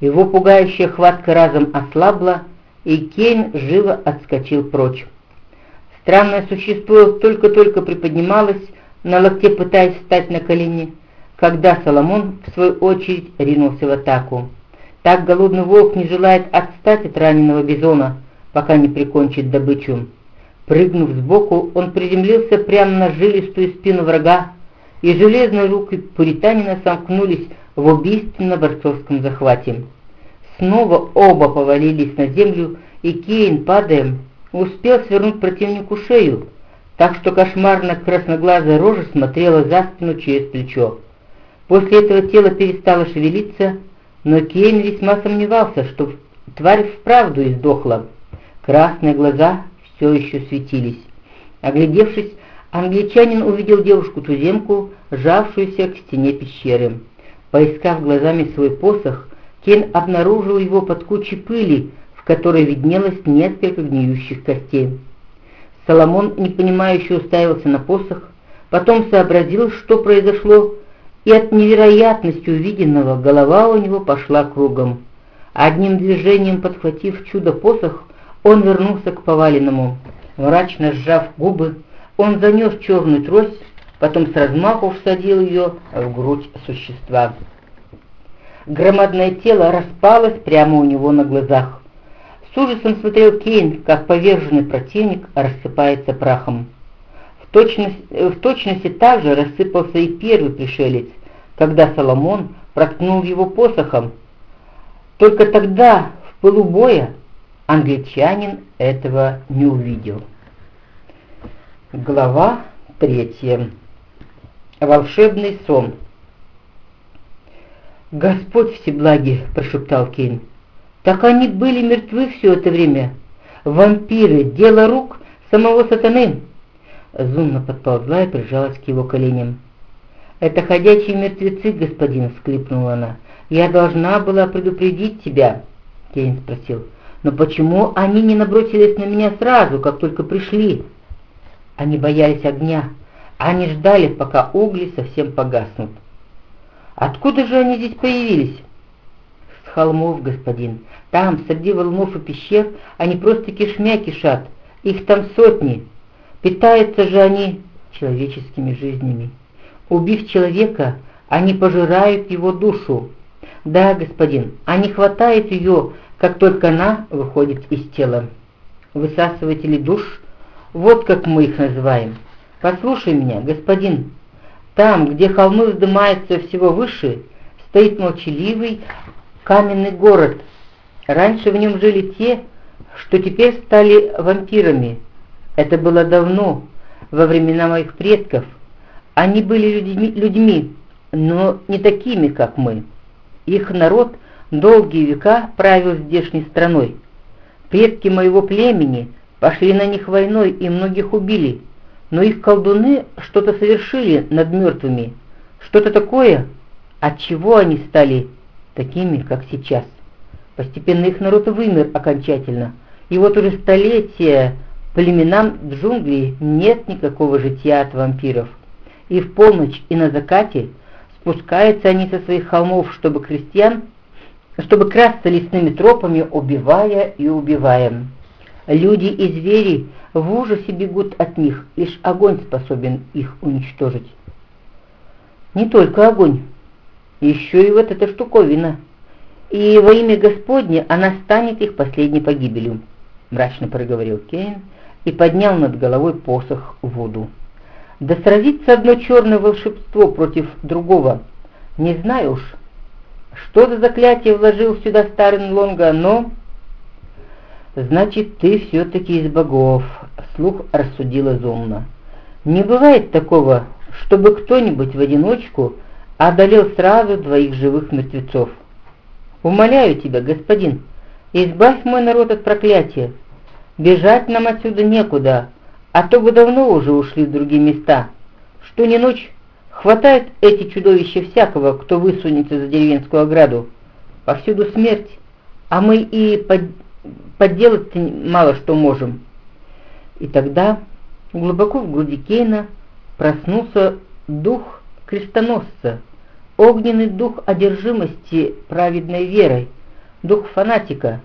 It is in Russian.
Его пугающая хватка разом ослабла, и Кейн живо отскочил прочь. Странное существо только-только приподнималось, на локте пытаясь встать на колени, когда Соломон, в свою очередь, ринулся в атаку. Так голодный волк не желает отстать от раненого бизона, пока не прикончит добычу. Прыгнув сбоку, он приземлился прямо на жилистую спину врага, и железные руки пуританина сомкнулись в убийственно-борцовском захвате. Снова оба повалились на землю, и Кейн, падая, успел свернуть противнику шею, так что кошмарно-красноглазая рожа смотрела за спину через плечо. После этого тело перестало шевелиться, но Кейн весьма сомневался, что тварь вправду издохла. Красные глаза все еще светились. Оглядевшись, англичанин увидел девушку-туземку, сжавшуюся к стене пещеры. Поискав глазами свой посох, Кейн обнаружил его под кучей пыли, в которой виднелось несколько гниющих костей. Соломон, непонимающе уставился на посох, потом сообразил, что произошло, и от невероятности увиденного голова у него пошла кругом. Одним движением подхватив чудо-посох, он вернулся к поваленному. Мрачно сжав губы, он занес черную трость, потом с размаху всадил ее в грудь существа. Громадное тело распалось прямо у него на глазах. С ужасом смотрел Кейн, как поверженный противник рассыпается прахом. В точности, в точности так рассыпался и первый пришелец, когда Соломон проткнул его посохом. Только тогда, в пылу боя, англичанин этого не увидел. Глава третья. Волшебный сон. «Господь всеблагий!» – прошептал Кейн. «Так они были мертвы все это время. Вампиры, дело рук самого сатаны!» Зунна подползла и прижалась к его коленям. «Это ходячие мертвецы, господин!» — всклипнула она. «Я должна была предупредить тебя!» — Кейн спросил. «Но почему они не набросились на меня сразу, как только пришли?» Они боялись огня. Они ждали, пока угли совсем погаснут. «Откуда же они здесь появились?» «С холмов, господин. Там, среди волнов и пещер, они просто кишмя кишат. Их там сотни. Питаются же они человеческими жизнями». Убив человека, они пожирают его душу. Да, господин, они хватают ее, как только она выходит из тела. Высасыватели душ, вот как мы их называем. Послушай меня, господин, там, где холмы вздымаются всего выше, стоит молчаливый каменный город. Раньше в нем жили те, что теперь стали вампирами. Это было давно, во времена моих предков, они были людьми, людьми, но не такими, как мы. Их народ долгие века правил здешней страной. Предки моего племени пошли на них войной и многих убили, но их колдуны что-то совершили над мертвыми, что-то такое, от чего они стали такими, как сейчас. Постепенно их народ вымер окончательно, и вот уже столетия племенам джунглей нет никакого жития от вампиров и в полночь, и на закате спускаются они со своих холмов, чтобы крестьян, чтобы красться лесными тропами, убивая и убивая. Люди и звери в ужасе бегут от них, лишь огонь способен их уничтожить. Не только огонь, еще и вот эта штуковина. И во имя Господне она станет их последней погибелью, мрачно проговорил Кейн и поднял над головой посох воду. Да сразится одно черное волшебство против другого. Не знаю уж, что за заклятие вложил сюда старый Лонга, но... Значит, ты все-таки из богов, слух рассудила Зумна. Не бывает такого, чтобы кто-нибудь в одиночку одолел сразу двоих живых мертвецов. Умоляю тебя, господин, избавь мой народ от проклятия. Бежать нам отсюда некуда, а то бы давно уже ушли в другие места. Что ни ночь, хватает эти чудовища всякого, кто высунется за деревенскую ограду. Повсюду смерть, а мы и под... подделать мало что можем. И тогда глубоко в груди Кейна проснулся дух крестоносца, огненный дух одержимости праведной верой, дух фанатика,